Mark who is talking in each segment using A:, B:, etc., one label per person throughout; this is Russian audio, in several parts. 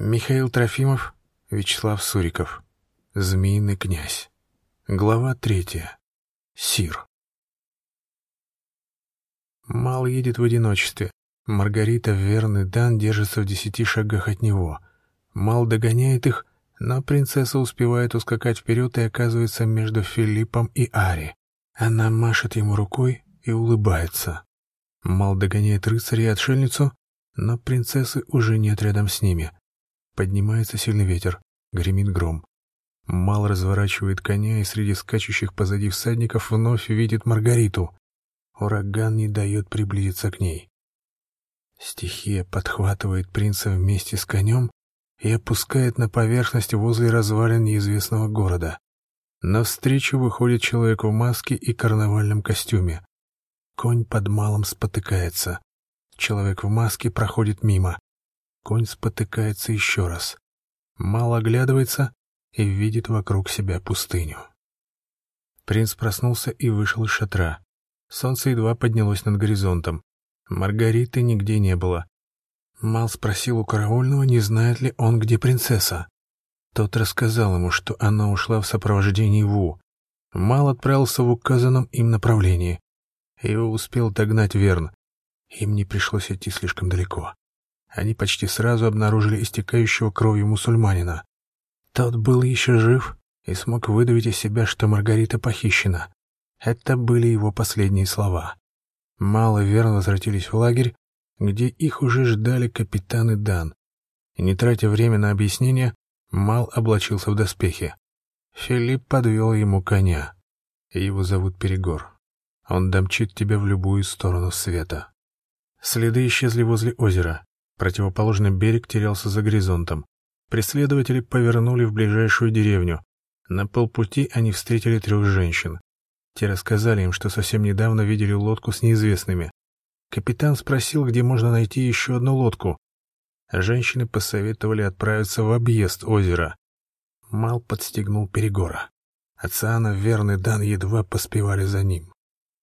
A: Михаил Трофимов, Вячеслав Суриков. Змеиный князь. Глава третья. Сир. Мал едет в одиночестве. Маргарита, верный Дан, держится в десяти шагах от него. Мал догоняет их, но принцесса успевает ускакать вперед и оказывается между Филиппом и Ари. Она машет ему рукой и улыбается. Мал догоняет рыцаря и отшельницу, но принцессы уже нет рядом с ними. Поднимается сильный ветер, гремит гром. Мал разворачивает коня и среди скачущих позади всадников вновь видит Маргариту. Ураган не дает приблизиться к ней. Стихия подхватывает принца вместе с конем и опускает на поверхность возле развалин неизвестного города. Навстречу выходит человек в маске и карнавальном костюме. Конь под малом спотыкается. Человек в маске проходит мимо. Конь спотыкается еще раз. Мало оглядывается и видит вокруг себя пустыню. Принц проснулся и вышел из шатра. Солнце едва поднялось над горизонтом. Маргариты нигде не было. Мал спросил у караульного, не знает ли он, где принцесса. Тот рассказал ему, что она ушла в сопровождении Ву. Мал отправился в указанном им направлении. Его успел догнать Верн. Им не пришлось идти слишком далеко они почти сразу обнаружили истекающего кровью мусульманина. Тот был еще жив и смог выдавить из себя, что Маргарита похищена. Это были его последние слова. Мало верно возвратились в лагерь, где их уже ждали капитан и Дан. И не тратя время на объяснение, Мал облачился в доспехи. Филипп подвел ему коня. Его зовут Перегор. Он домчит тебя в любую сторону света. Следы исчезли возле озера. Противоположный берег терялся за горизонтом. Преследователи повернули в ближайшую деревню. На полпути они встретили трех женщин. Те рассказали им, что совсем недавно видели лодку с неизвестными. Капитан спросил, где можно найти еще одну лодку. Женщины посоветовали отправиться в объезд озера. Мал подстегнул Перегора. Ациана, верный Дан едва поспевали за ним.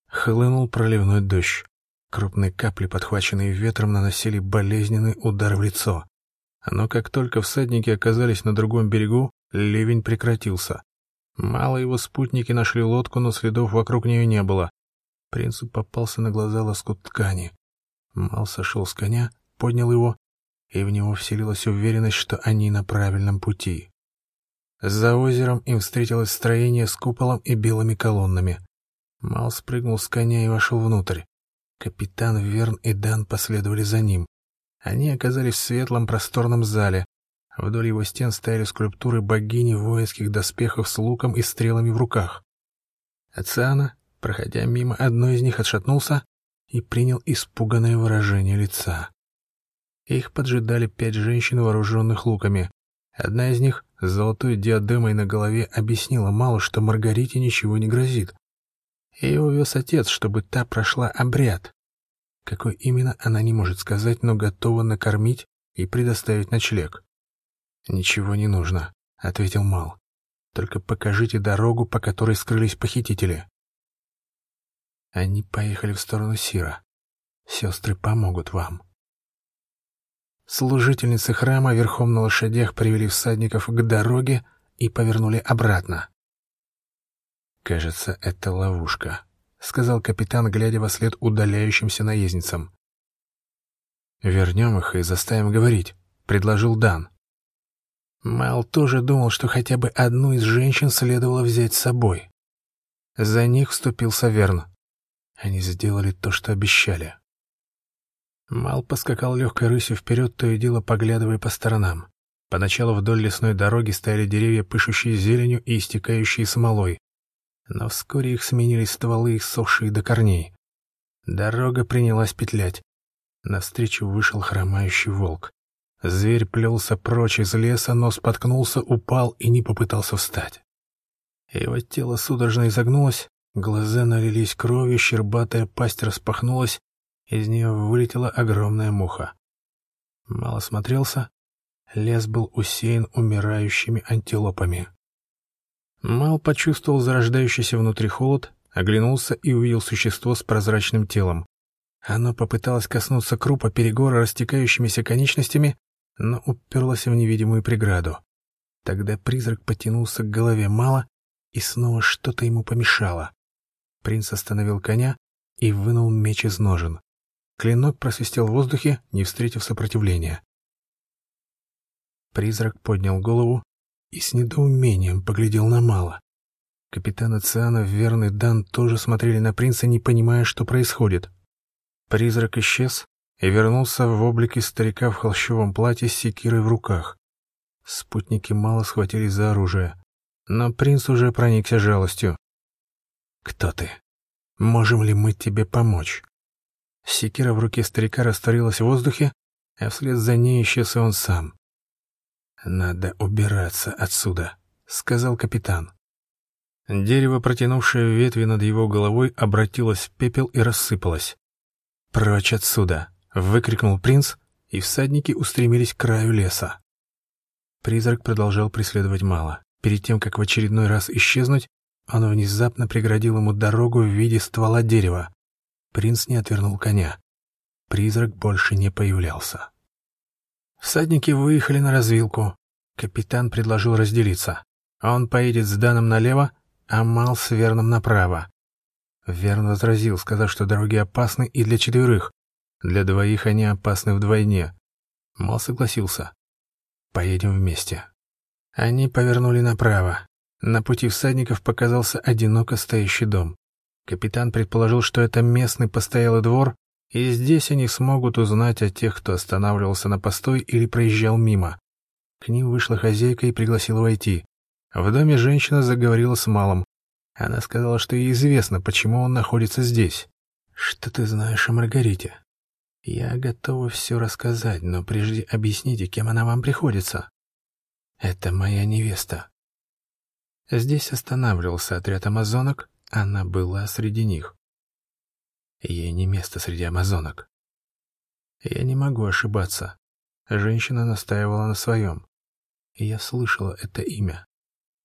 A: Хлынул проливной дождь. Крупные капли, подхваченные ветром, наносили болезненный удар в лицо. Но как только всадники оказались на другом берегу, ливень прекратился. Мало его спутники нашли лодку, но следов вокруг нее не было. Принцу попался на глаза лоскут ткани. Мал сошел с коня, поднял его, и в него вселилась уверенность, что они на правильном пути. За озером им встретилось строение с куполом и белыми колоннами. Мал спрыгнул с коня и вошел внутрь. Капитан Верн и Дан последовали за ним. Они оказались в светлом просторном зале. Вдоль его стен стояли скульптуры богини в воинских доспехах с луком и стрелами в руках. Ациана, проходя мимо одной из них, отшатнулся и принял испуганное выражение лица. Их поджидали пять женщин, вооруженных луками. Одна из них с золотой диадемой на голове объяснила Малу, что Маргарите ничего не грозит. Ее увез отец, чтобы та прошла обряд. Какой именно, она не может сказать, но готова накормить и предоставить ночлег. «Ничего не нужно», — ответил Мал. «Только покажите дорогу, по которой скрылись похитители». Они поехали в сторону Сира. Сестры помогут вам. Служительницы храма верхом на лошадях привели всадников к дороге и повернули обратно. «Кажется, это ловушка», — сказал капитан, глядя во след удаляющимся наездницам. «Вернем их и заставим говорить», — предложил Дан. Мэл тоже думал, что хотя бы одну из женщин следовало взять с собой. За них вступился Верн. Они сделали то, что обещали. Мал поскакал легкой рысью вперед, то и дело поглядывая по сторонам. Поначалу вдоль лесной дороги стояли деревья, пышущие зеленью и истекающие смолой но вскоре их сменили стволы, иссохшие до корней. Дорога принялась петлять. Навстречу вышел хромающий волк. Зверь плелся прочь из леса, но споткнулся, упал и не попытался встать. Его тело судорожно изогнулось, глаза налились кровью, щербатая пасть распахнулась, из нее вылетела огромная муха. Мало смотрелся, лес был усеян умирающими антилопами. Мал почувствовал зарождающийся внутри холод, оглянулся и увидел существо с прозрачным телом. Оно попыталось коснуться крупа перегора растекающимися конечностями, но уперлась в невидимую преграду. Тогда призрак потянулся к голове Мала, и снова что-то ему помешало. Принц остановил коня и вынул меч из ножен. Клинок просвистел в воздухе, не встретив сопротивления. Призрак поднял голову и с недоумением поглядел на Мала. Капитан Оциана, верный Дан тоже смотрели на принца, не понимая, что происходит. Призрак исчез и вернулся в облике старика в холщовом платье с секирой в руках. Спутники мало схватились за оружие, но принц уже проникся жалостью. «Кто ты? Можем ли мы тебе помочь?» Секира в руке старика растворилась в воздухе, а вслед за ней исчез и он сам. «Надо убираться отсюда», — сказал капитан. Дерево, протянувшее ветви над его головой, обратилось в пепел и рассыпалось. «Прочь отсюда!» — выкрикнул принц, и всадники устремились к краю леса. Призрак продолжал преследовать Мало. Перед тем, как в очередной раз исчезнуть, он внезапно преградил ему дорогу в виде ствола дерева. Принц не отвернул коня. Призрак больше не появлялся. Всадники выехали на развилку. Капитан предложил разделиться. Он поедет с Даном налево, а Мал с Верном направо. Верн возразил, сказав, что дороги опасны и для четверых. Для двоих они опасны вдвойне. Мал согласился. Поедем вместе. Они повернули направо. На пути всадников показался одиноко стоящий дом. Капитан предположил, что это местный постоялый двор, и здесь они смогут узнать о тех, кто останавливался на постой или проезжал мимо. К ним вышла хозяйка и пригласила войти. В доме женщина заговорила с малым. Она сказала, что ей известно, почему он находится здесь. «Что ты знаешь о Маргарите?» Я готова все рассказать, но прежде объясните, кем она вам приходится. Это моя невеста. Здесь останавливался отряд амазонок, она была среди них. Ей не место среди амазонок. Я не могу ошибаться. Женщина настаивала на своем. Я слышала это имя.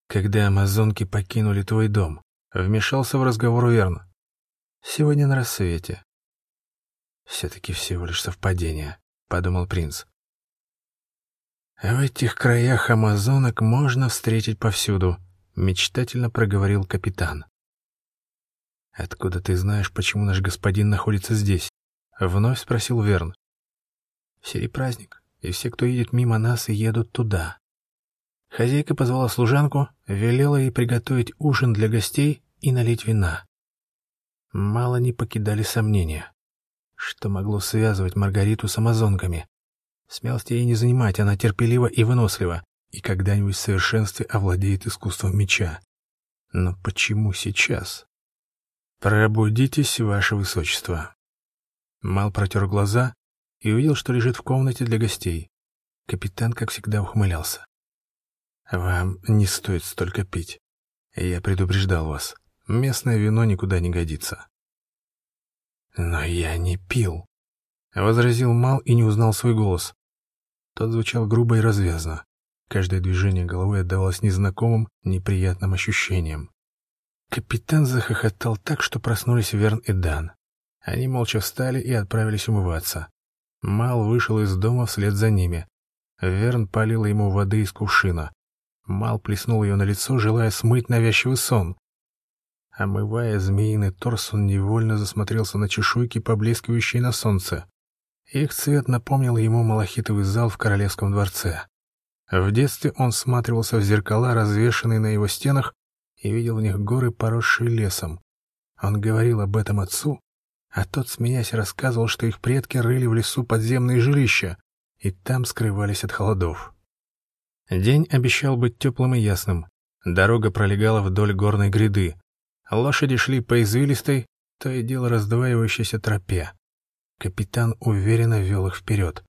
A: Когда амазонки покинули твой дом, вмешался в разговор Верн. Сегодня на рассвете. «Все-таки всего лишь совпадение», — подумал принц. «В этих краях амазонок можно встретить повсюду», — мечтательно проговорил капитан. «Откуда ты знаешь, почему наш господин находится здесь?» — вновь спросил Верн. «Серий праздник, и все, кто едет мимо нас, едут туда». Хозяйка позвала служанку, велела ей приготовить ужин для гостей и налить вина. Мало не покидали сомнения. Что могло связывать Маргариту с амазонками? Смелости ей не занимать, она терпелива и вынослива, и когда-нибудь в совершенстве овладеет искусством меча. Но почему сейчас? «Пробудитесь, ваше высочество». Мал протер глаза и увидел, что лежит в комнате для гостей. Капитан, как всегда, ухмылялся. «Вам не стоит столько пить. Я предупреждал вас. Местное вино никуда не годится. «Но я не пил», — возразил Мал и не узнал свой голос. Тот звучал грубо и развязно. Каждое движение головы отдавалось незнакомым, неприятным ощущениям. Капитан захохотал так, что проснулись Верн и Дан. Они молча встали и отправились умываться. Мал вышел из дома вслед за ними. Верн полил ему воды из кувшина. Мал плеснул ее на лицо, желая смыть навязчивый сон. Омывая змеиный торс, он невольно засмотрелся на чешуйки, поблескивающие на солнце. Их цвет напомнил ему малахитовый зал в королевском дворце. В детстве он всматривался в зеркала, развешанные на его стенах, и видел в них горы, поросшие лесом. Он говорил об этом отцу, а тот, смеясь, рассказывал, что их предки рыли в лесу подземные жилища, и там скрывались от холодов. День обещал быть теплым и ясным. Дорога пролегала вдоль горной гряды. Лошади шли по извилистой, то и дело раздваивающейся тропе. Капитан уверенно вел их вперед.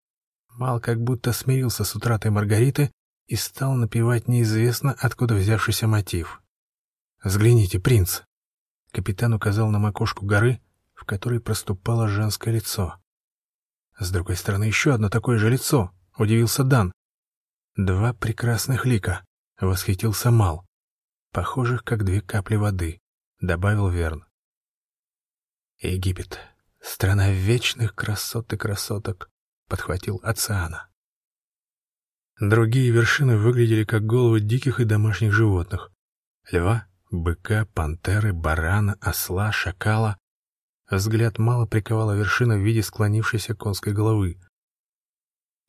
A: Мал как будто смирился с утратой Маргариты и стал напевать неизвестно откуда взявшийся мотив. «Взгляните, принц!» Капитан указал на макушку горы, в которой проступало женское лицо. С другой стороны еще одно такое же лицо, удивился Дан. Два прекрасных лика, восхитился Мал, похожих как две капли воды. — добавил Верн. «Египет. Страна вечных красот и красоток», — подхватил Оциана. Другие вершины выглядели как головы диких и домашних животных. Льва, быка, пантеры, барана, осла, шакала. Взгляд мало приковала вершина в виде склонившейся конской головы.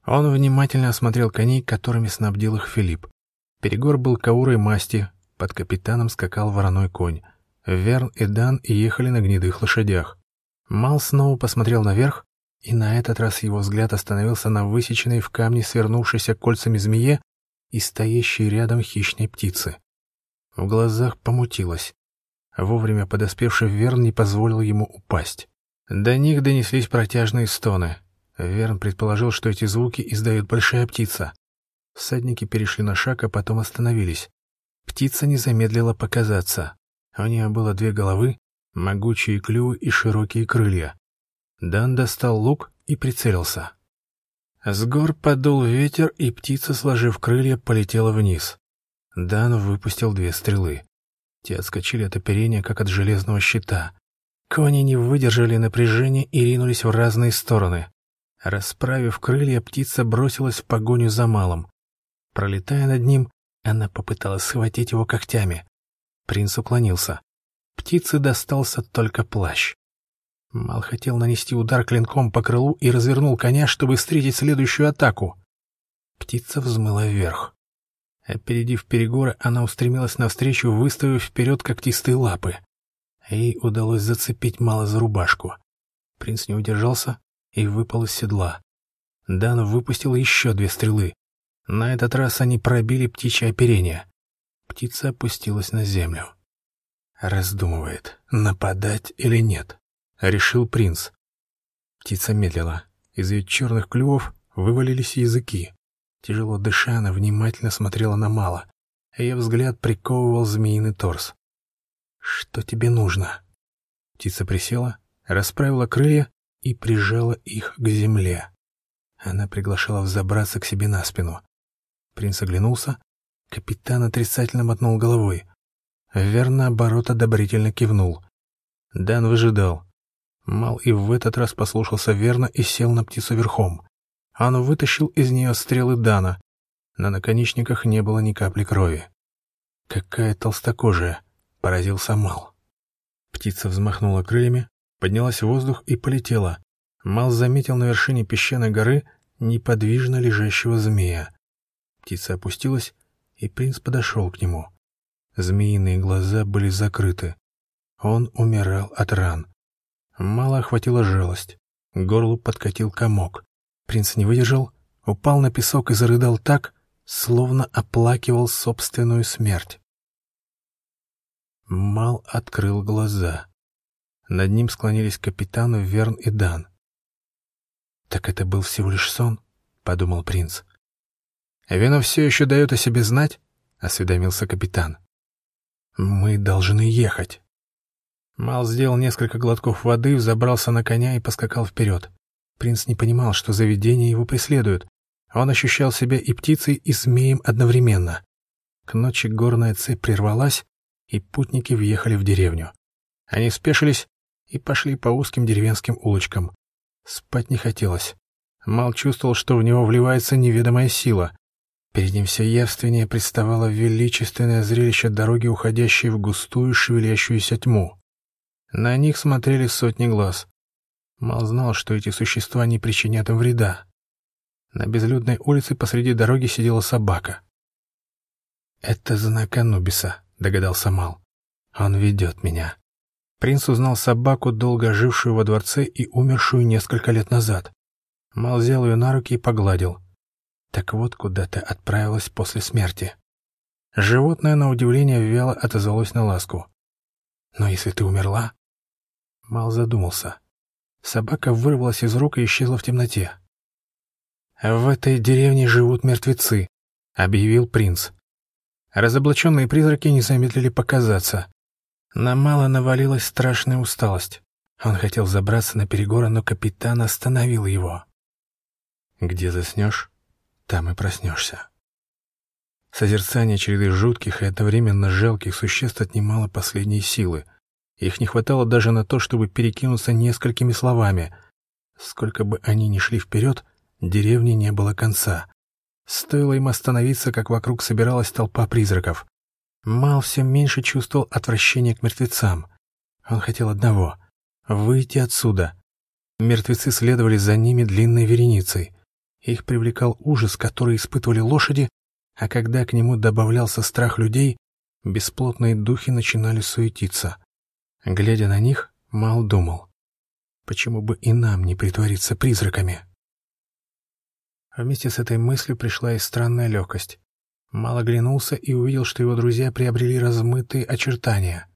A: Он внимательно осмотрел коней, которыми снабдил их Филипп. Перегор был каурой масти, под капитаном скакал вороной конь. Верн и Дан ехали на гнедых лошадях. Мал снова посмотрел наверх, и на этот раз его взгляд остановился на высеченной в камне свернувшейся кольцами змее и стоящей рядом хищной птице. В глазах помутилось. Вовремя подоспевший Верн не позволил ему упасть. До них донеслись протяжные стоны. Верн предположил, что эти звуки издает большая птица. Всадники перешли на шаг, а потом остановились. Птица не замедлила показаться. У нее было две головы, могучие клювы и широкие крылья. Дан достал лук и прицелился. С гор подул ветер, и птица, сложив крылья, полетела вниз. Дан выпустил две стрелы. Те отскочили от оперения, как от железного щита. Кони не выдержали напряжения и ринулись в разные стороны. Расправив крылья, птица бросилась в погоню за малым. Пролетая над ним, она попыталась схватить его когтями. Принц уклонился. Птице достался только плащ. Мал хотел нанести удар клинком по крылу и развернул коня, чтобы встретить следующую атаку. Птица взмыла вверх. Опередив перегоры, она устремилась навстречу, выставив вперед когтистые лапы. Ей удалось зацепить Мала за рубашку. Принц не удержался и выпал из седла. Дан выпустил еще две стрелы. На этот раз они пробили птичье оперение. Птица опустилась на землю. Раздумывает, нападать или нет. Решил принц. Птица медлила. Из ее черных клювов вывалились языки. Тяжело дыша, она внимательно смотрела на Мала. Ее взгляд приковывал змеиный торс. «Что тебе нужно?» Птица присела, расправила крылья и прижала их к земле. Она приглашала взобраться к себе на спину. Принц оглянулся. Капитан отрицательно мотнул головой. Верно, оборот одобрительно кивнул. Дан выжидал. Мал и в этот раз послушался верно и сел на птицу верхом. Он вытащил из нее стрелы Дана. На наконечниках не было ни капли крови. «Какая толстокожая!» — поразился Мал. Птица взмахнула крыльями, поднялась в воздух и полетела. Мал заметил на вершине песчаной горы неподвижно лежащего змея. Птица опустилась, и принц подошел к нему. Змеиные глаза были закрыты. Он умирал от ран. Мало охватила жалость. К горлу подкатил комок. Принц не выдержал, упал на песок и зарыдал так, словно оплакивал собственную смерть. Мал открыл глаза. Над ним склонились капитаны Верн и Дан. «Так это был всего лишь сон?» — подумал принц. «Вино все еще дает о себе знать?» — осведомился капитан. «Мы должны ехать». Мал сделал несколько глотков воды, взобрался на коня и поскакал вперед. Принц не понимал, что заведение его преследует. Он ощущал себя и птицей, и змеем одновременно. К ночи горная цепь прервалась, и путники въехали в деревню. Они спешились и пошли по узким деревенским улочкам. Спать не хотелось. Мал чувствовал, что в него вливается неведомая сила. Перед ним все явственнее представало величественное зрелище дороги, уходящей в густую шевелящуюся тьму. На них смотрели сотни глаз. Мал знал, что эти существа не причинят им вреда. На безлюдной улице посреди дороги сидела собака. «Это знак Анубиса», — догадался Мал. «Он ведет меня». Принц узнал собаку, долго жившую во дворце и умершую несколько лет назад. Мал взял ее на руки и погладил. Так вот, куда ты отправилась после смерти. Животное, на удивление, вяло отозвалось на ласку. «Но если ты умерла...» Мал задумался. Собака вырвалась из рук и исчезла в темноте. «В этой деревне живут мертвецы», — объявил принц. Разоблаченные призраки не замедлили показаться. На Мало навалилась страшная усталость. Он хотел забраться на перегоры, но капитан остановил его. «Где заснешь, там и проснешься». Созерцание череды жутких и одновременно жалких существ отнимало последние силы. Их не хватало даже на то, чтобы перекинуться несколькими словами. Сколько бы они ни шли вперед, деревни не было конца. Стоило им остановиться, как вокруг собиралась толпа призраков. Мал все меньше чувствовал отвращение к мертвецам. Он хотел одного — выйти отсюда. Мертвецы следовали за ними длинной вереницей. Их привлекал ужас, который испытывали лошади, а когда к нему добавлялся страх людей, бесплотные духи начинали суетиться. Глядя на них, Мал думал, почему бы и нам не притвориться призраками? А вместе с этой мыслью пришла и странная легкость. Мал оглянулся и увидел, что его друзья приобрели размытые очертания.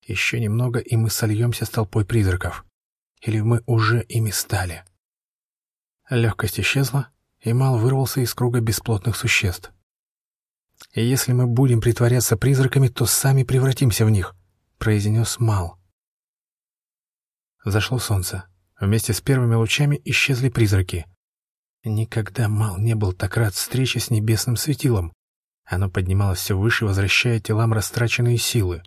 A: Еще немного, и мы сольемся с толпой призраков. Или мы уже ими стали. Легкость исчезла, и Мал вырвался из круга бесплотных существ. «И если мы будем притворяться призраками, то сами превратимся в них», — произнес Мал. Зашло солнце. Вместе с первыми лучами исчезли призраки. Никогда Мал не был так рад встрече с небесным светилом. Оно поднималось все выше, возвращая телам растраченные силы.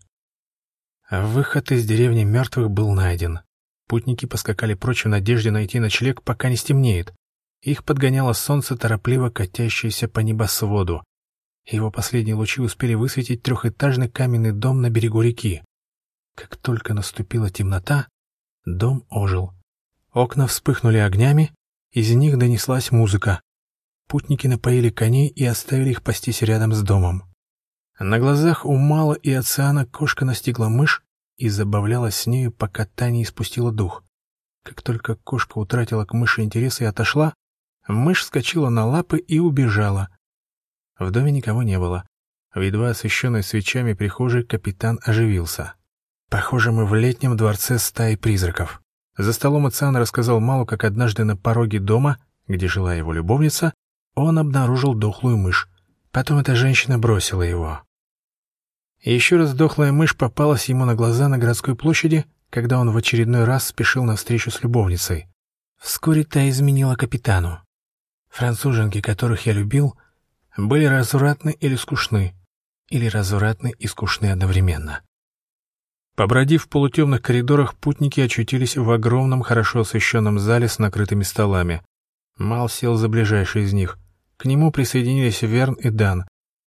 A: Выход из деревни мертвых был найден. Путники поскакали прочь в надежде найти ночлег, пока не стемнеет. Их подгоняло солнце, торопливо катящееся по небосводу. Его последние лучи успели высветить трехэтажный каменный дом на берегу реки. Как только наступила темнота, дом ожил. Окна вспыхнули огнями, из них донеслась музыка. Путники напоили коней и оставили их пастись рядом с домом. На глазах у Мала и Оциана кошка настигла мышь и забавлялась с нею, пока та не испустила дух. Как только кошка утратила к мыши интерес и отошла, мышь вскочила на лапы и убежала. В доме никого не было. В едва освещенной свечами прихожей капитан оживился. «Похоже, мы в летнем дворце стаи призраков». За столом Ациан рассказал Малу, как однажды на пороге дома, где жила его любовница, он обнаружил дохлую мышь. Потом эта женщина бросила его. Еще раз дохлая мышь попалась ему на глаза на городской площади, когда он в очередной раз спешил на встречу с любовницей. Вскоре та изменила капитану. Француженки, которых я любил, были развратны или скучны, или развратны и скучны одновременно. Побродив в полутемных коридорах, путники очутились в огромном, хорошо освещенном зале с накрытыми столами. Мал сел за ближайший из них. К нему присоединились Верн и Дан.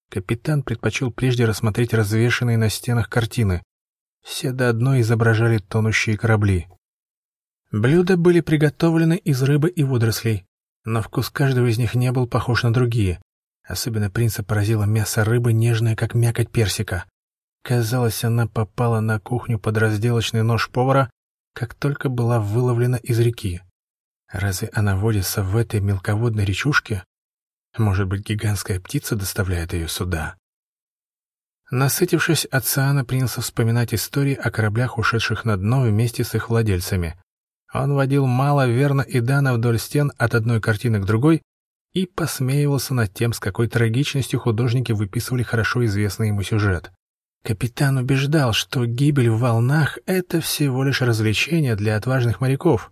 A: Капитан предпочел прежде рассмотреть развешанные на стенах картины. Все до одной изображали тонущие корабли. Блюда были приготовлены из рыбы и водорослей, но вкус каждого из них не был похож на другие. Особенно принца поразило мясо рыбы, нежное, как мякоть персика. Казалось, она попала на кухню под разделочный нож повара, как только была выловлена из реки. Разве она водится в этой мелководной речушке? Может быть, гигантская птица доставляет ее сюда? Насытившись, Ациана принялся вспоминать истории о кораблях, ушедших на дно вместе с их владельцами. Он водил мало верно и Дана вдоль стен от одной картины к другой и посмеивался над тем, с какой трагичностью художники выписывали хорошо известный ему сюжет. Капитан убеждал, что гибель в волнах — это всего лишь развлечение для отважных моряков.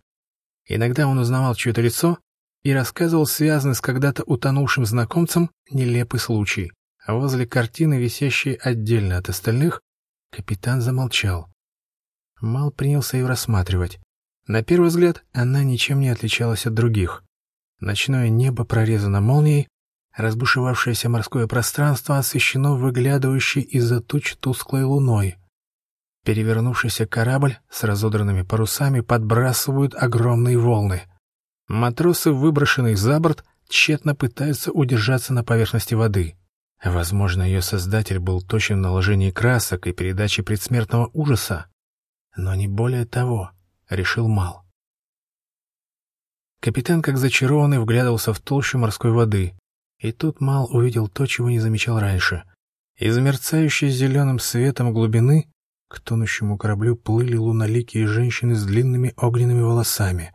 A: Иногда он узнавал чье-то лицо и рассказывал связанный с когда-то утонувшим знакомцем нелепый случай. А возле картины, висящей отдельно от остальных, капитан замолчал. Мал принялся ее рассматривать. На первый взгляд она ничем не отличалась от других. Ночное небо прорезано молнией, Разбушевавшееся морское пространство освещено выглядывающей из-за туч тусклой луной. Перевернувшийся корабль с разодранными парусами подбрасывают огромные волны. Матросы, выброшенные за борт, тщетно пытаются удержаться на поверхности воды. Возможно, ее создатель был точен в наложении красок и передаче предсмертного ужаса. Но не более того, решил Мал. Капитан, как зачарованный, вглядывался в толщу морской воды. И тут Мал увидел то, чего не замечал раньше. Из мерцающей зеленым светом глубины к тонущему кораблю плыли луноликие женщины с длинными огненными волосами.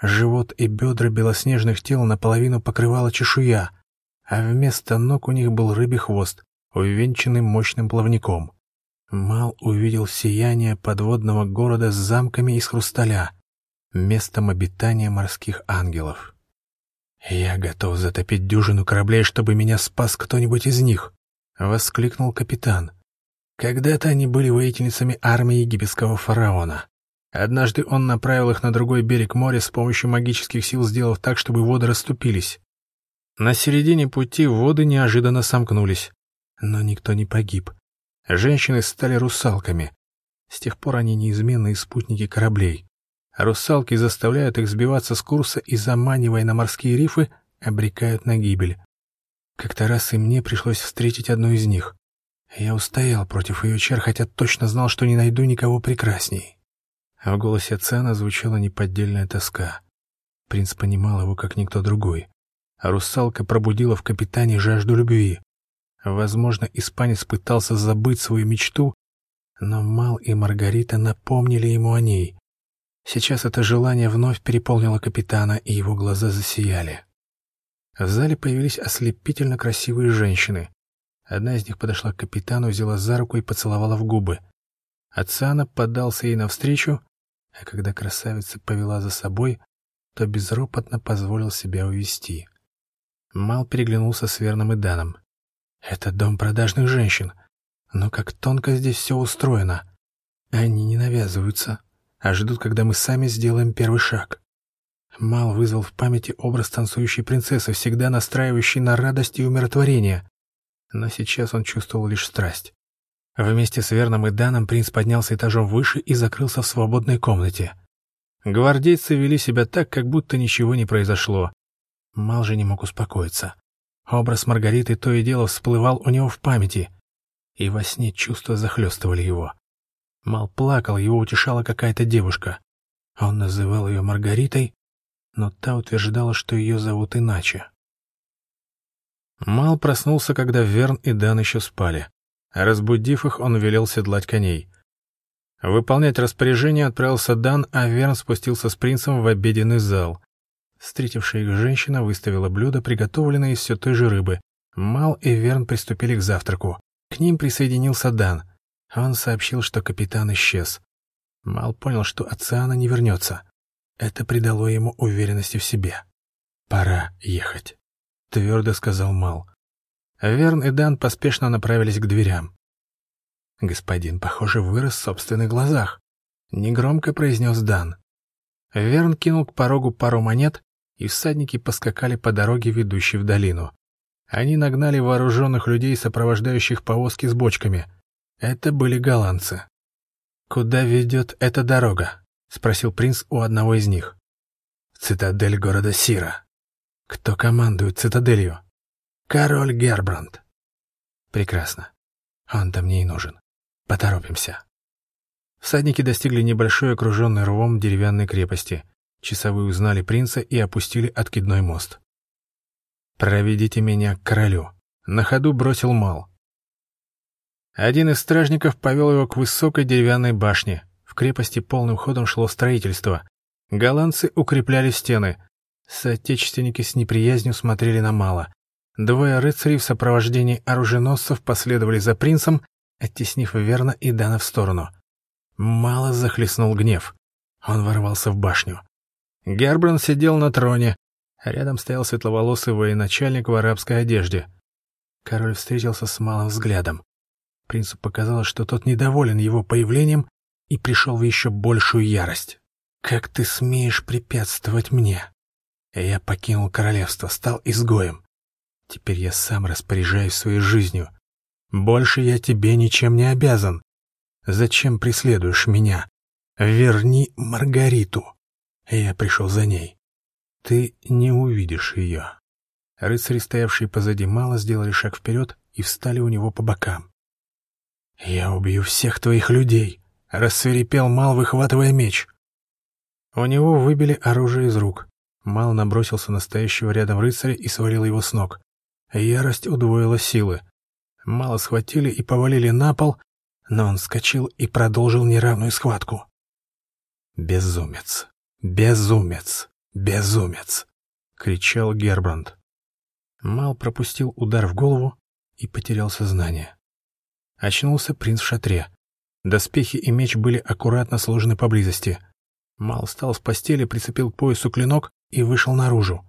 A: Живот и бедра белоснежных тел наполовину покрывала чешуя, а вместо ног у них был рыбий хвост, увенчанный мощным плавником. Мал увидел сияние подводного города с замками из хрусталя, местом обитания морских ангелов. «Я готов затопить дюжину кораблей, чтобы меня спас кто-нибудь из них», — воскликнул капитан. Когда-то они были воительницами армии египетского фараона. Однажды он направил их на другой берег моря с помощью магических сил, сделав так, чтобы воды расступились. На середине пути воды неожиданно сомкнулись, но никто не погиб. Женщины стали русалками. С тех пор они неизменные спутники кораблей. Русалки заставляют их сбиваться с курса и, заманивая на морские рифы, обрекают на гибель. Как-то раз и мне пришлось встретить одну из них. Я устоял против ее чар, хотя точно знал, что не найду никого прекрасней. А в голосе Цена звучала неподдельная тоска. Принц понимал его, как никто другой. А русалка пробудила в капитане жажду любви. Возможно, испанец пытался забыть свою мечту, но Мал и Маргарита напомнили ему о ней. Сейчас это желание вновь переполнило капитана, и его глаза засияли. В зале появились ослепительно красивые женщины. Одна из них подошла к капитану, взяла за руку и поцеловала в губы. Ацана поддался ей навстречу, а когда красавица повела за собой, то безропотно позволил себя увести. Мал переглянулся с Верном и Даном. «Это дом продажных женщин. Но как тонко здесь все устроено. Они не навязываются, а ждут, когда мы сами сделаем первый шаг. Мал вызвал в памяти образ танцующей принцессы, всегда настраивающей на радость и умиротворение. Но сейчас он чувствовал лишь страсть. Вместе с Верном и Даном принц поднялся этажом выше и закрылся в свободной комнате. Гвардейцы вели себя так, как будто ничего не произошло. Мал же не мог успокоиться. Образ Маргариты то и дело всплывал у него в памяти, и во сне чувства захлестывали его. Мал плакал, его утешала какая-то девушка. Он называл ее Маргаритой, но та утверждала, что ее зовут иначе. Мал проснулся, когда Верн и Дан еще спали. Разбудив их, он велел седлать коней. Выполнять распоряжение отправился Дан, а Верн спустился с принцем в обеденный зал. Встретившая их женщина выставила блюдо, приготовленное из все той же рыбы. Мал и Верн приступили к завтраку. К ним присоединился Дан. Он сообщил, что капитан исчез. Мал понял, что Оциана не вернется. Это придало ему уверенности в себе. «Пора ехать», — твердо сказал Мал. Верн и Дан поспешно направились к дверям. Господин, похоже, вырос в собственных глазах. Негромко произнес Дан. Верн кинул к порогу пару монет, и всадники поскакали по дороге, ведущей в долину. Они нагнали вооруженных людей, сопровождающих повозки с бочками. Это были голландцы. «Куда ведет эта дорога?» — спросил принц у одного из них. «Цитадель города Сира». «Кто командует цитаделью?» «Король Гербранд». «Прекрасно. Он-то мне и нужен. Поторопимся». Всадники достигли небольшой окруженной рвом деревянной крепости. Часовые узнали принца и опустили откидной мост. «Проведите меня к королю», — на ходу бросил Мал. Один из стражников повел его к высокой деревянной башне, в крепости полным ходом шло строительство. Голландцы укрепляли стены. Соотечественники с неприязнью смотрели на Мала. Двое рыцарей в сопровождении оруженосцев последовали за принцем, оттеснив Верна и Дана в сторону. Мало захлестнул гнев. Он ворвался в башню. Гербран сидел на троне. Рядом стоял светловолосый военачальник в арабской одежде. Король встретился с малым взглядом. Принцу показалось, что тот недоволен его появлением и пришел в еще большую ярость. «Как ты смеешь препятствовать мне?» Я покинул королевство, стал изгоем. Теперь я сам распоряжаюсь своей жизнью. Больше я тебе ничем не обязан. Зачем преследуешь меня? Верни Маргариту. Я пришел за ней. Ты не увидишь ее. Рыцари, стоявшие позади Мала, сделали шаг вперед и встали у него по бокам. «Я убью всех твоих людей!» Рассверепел Мал, выхватывая меч. У него выбили оружие из рук. Мал набросился на стоящего рядом рыцаря и свалил его с ног. Ярость удвоила силы. Мало схватили и повалили на пол, но он вскочил и продолжил неравную схватку. «Безумец! Безумец! Безумец!» — кричал Гербранд. Мал пропустил удар в голову и потерял сознание. Очнулся принц в шатре. Доспехи и меч были аккуратно сложены поблизости. Мал встал с постели, прицепил к поясу клинок и вышел наружу.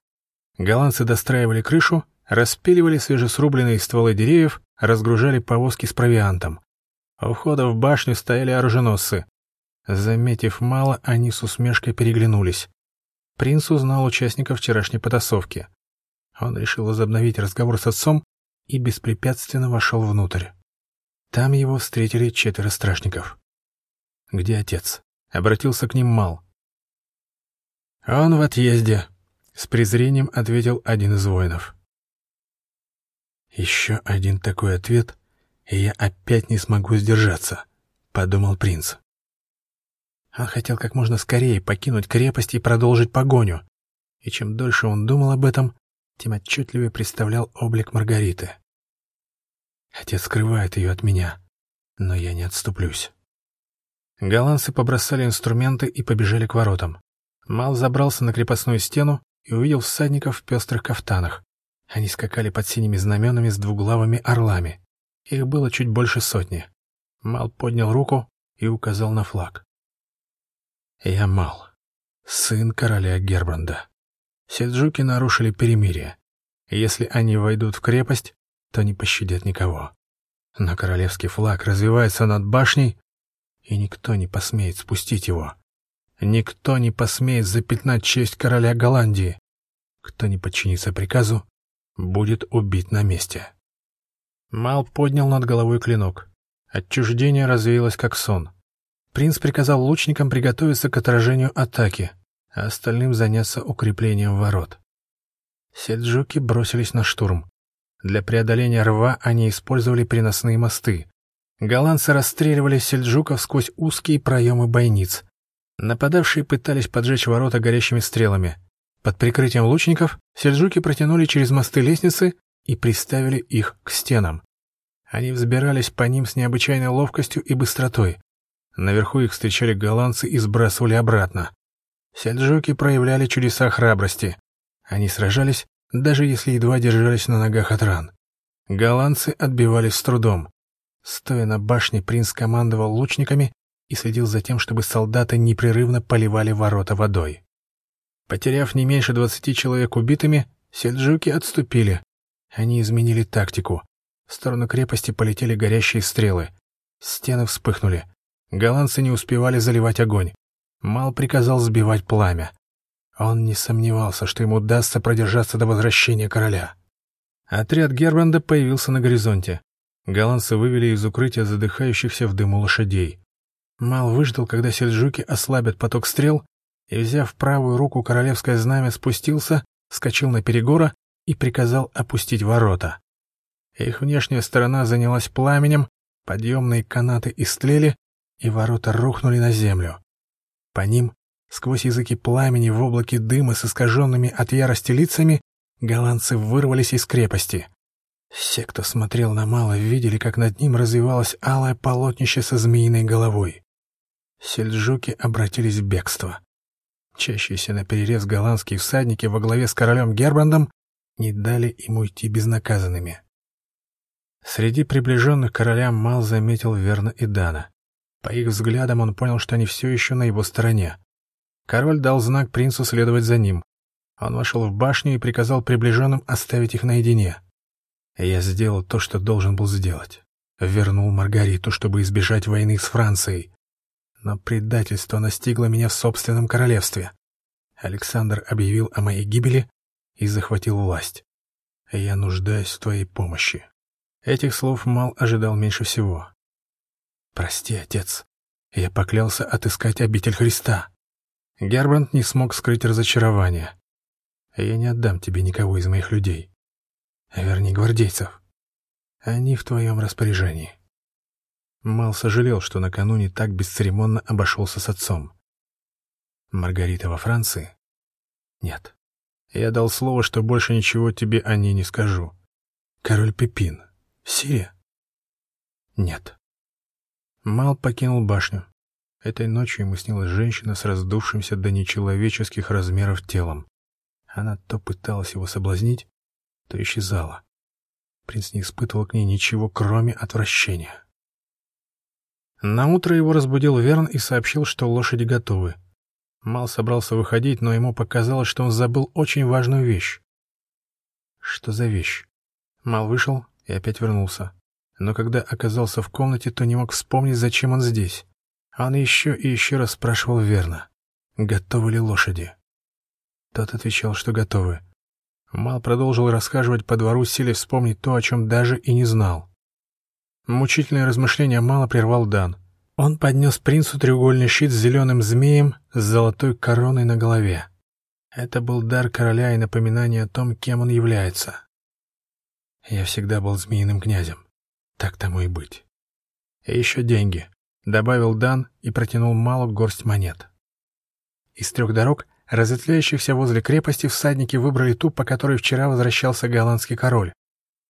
A: Голландцы достраивали крышу, распиливали свежесрубленные стволы деревьев, разгружали повозки с провиантом. У входа в башню стояли оруженосцы. Заметив мало, они с усмешкой переглянулись. Принц узнал участников вчерашней потасовки. Он решил возобновить разговор с отцом и беспрепятственно вошел внутрь. Там его встретили четверо стражников. «Где отец?» — обратился к ним Мал. «Он в отъезде», — с презрением ответил один из воинов. «Еще один такой ответ, и я опять не смогу сдержаться», — подумал принц. Он хотел как можно скорее покинуть крепость и продолжить погоню. И чем дольше он думал об этом, тем отчетливее представлял облик Маргариты. Отец скрывает ее от меня, но я не отступлюсь. Голландцы побросали инструменты и побежали к воротам. Мал забрался на крепостную стену и увидел всадников в пестрых кафтанах. Они скакали под синими знаменами с двуглавыми орлами. Их было чуть больше сотни. Мал поднял руку и указал на флаг. «Я Мал, сын короля Гербранда. Седжуки нарушили перемирие. Если они войдут в крепость, то не пощадят никого. Но королевский флаг развивается над башней, и никто не посмеет спустить его. Никто не посмеет запятнать честь короля Голландии. Кто не подчинится приказу, будет убит на месте. Мал поднял над головой клинок. Отчуждение развеялось как сон. Принц приказал лучникам приготовиться к отражению атаки, а остальным заняться укреплением ворот. Сельджуки бросились на штурм. Для преодоления рва они использовали переносные мосты. Голландцы расстреливали сельджуков сквозь узкие проемы бойниц. Нападавшие пытались поджечь ворота горящими стрелами. Под прикрытием лучников сельджуки протянули через мосты лестницы и приставили их к стенам. Они взбирались по ним с необычайной ловкостью и быстротой. Наверху их встречали голландцы и сбрасывали обратно. Сельджуки проявляли чудеса храбрости. Они сражались, даже если едва держались на ногах от ран. Голландцы отбивались с трудом. Стоя на башне, принц командовал лучниками и следил за тем, чтобы солдаты непрерывно поливали ворота водой. Потеряв не меньше двадцати человек убитыми, сельджуки отступили. Они изменили тактику. В сторону крепости полетели горящие стрелы. Стены вспыхнули. Голландцы не успевали заливать огонь. Мал приказал сбивать пламя. Он не сомневался, что ему удастся продержаться до возвращения короля. Отряд Гербанда появился на горизонте. Голландцы вывели из укрытия задыхающихся в дыму лошадей. Мал выждал, когда сельджуки ослабят поток стрел, и, взяв правую руку королевское знамя, спустился, скочил на перегора и приказал опустить ворота. Их внешняя сторона занялась пламенем, подъемные канаты истлели, и ворота рухнули на землю. По ним, сквозь языки пламени в облаке дыма с искаженными от ярости лицами, голландцы вырвались из крепости. Все, кто смотрел на Мало, видели, как над ним развивалось алое полотнище со змеиной головой. Сельджуки обратились в бегство. Чащиеся на перерез голландские всадники во главе с королем Гербрандом не дали им уйти безнаказанными. Среди приближенных короля Мал заметил Верна и Дана. По их взглядам он понял, что они все еще на его стороне. Король дал знак принцу следовать за ним. Он вошел в башню и приказал приближенным оставить их наедине. Я сделал то, что должен был сделать. Вернул Маргариту, чтобы избежать войны с Францией. Но предательство настигло меня в собственном королевстве. Александр объявил о моей гибели и захватил власть. Я нуждаюсь в твоей помощи. Этих слов Мал ожидал меньше всего. «Прости, отец. Я поклялся отыскать обитель Христа». Гербрант не смог скрыть разочарование. «Я не отдам тебе никого из моих людей. Верни гвардейцев. Они в твоем распоряжении». Мал сожалел, что накануне так бесцеремонно обошелся с отцом. «Маргарита во Франции?» «Нет. Я дал слово, что больше ничего тебе о ней не скажу. Король Пепин. Сирия?» «Нет. Мал покинул башню. Этой ночью ему снилась женщина с раздувшимся до нечеловеческих размеров телом. Она то пыталась его соблазнить, то исчезала. Принц не испытывал к ней ничего, кроме отвращения. Наутро его разбудил Верн и сообщил, что лошади готовы. Мал собрался выходить, но ему показалось, что он забыл очень важную вещь. Что за вещь? Мал вышел и опять вернулся но когда оказался в комнате, то не мог вспомнить, зачем он здесь. Он еще и еще раз спрашивал верно, готовы ли лошади. Тот отвечал, что готовы. Мал продолжил расхаживать по двору, силясь вспомнить то, о чем даже и не знал. Мучительное размышление Мала прервал Дан. Он поднес принцу треугольный щит с зеленым змеем с золотой короной на голове. Это был дар короля и напоминание о том, кем он является. Я всегда был змеиным князем. Так тому и быть. И еще деньги. Добавил Дан и протянул Малу горсть монет. Из трех дорог, разветвляющихся возле крепости, всадники выбрали ту, по которой вчера возвращался голландский король.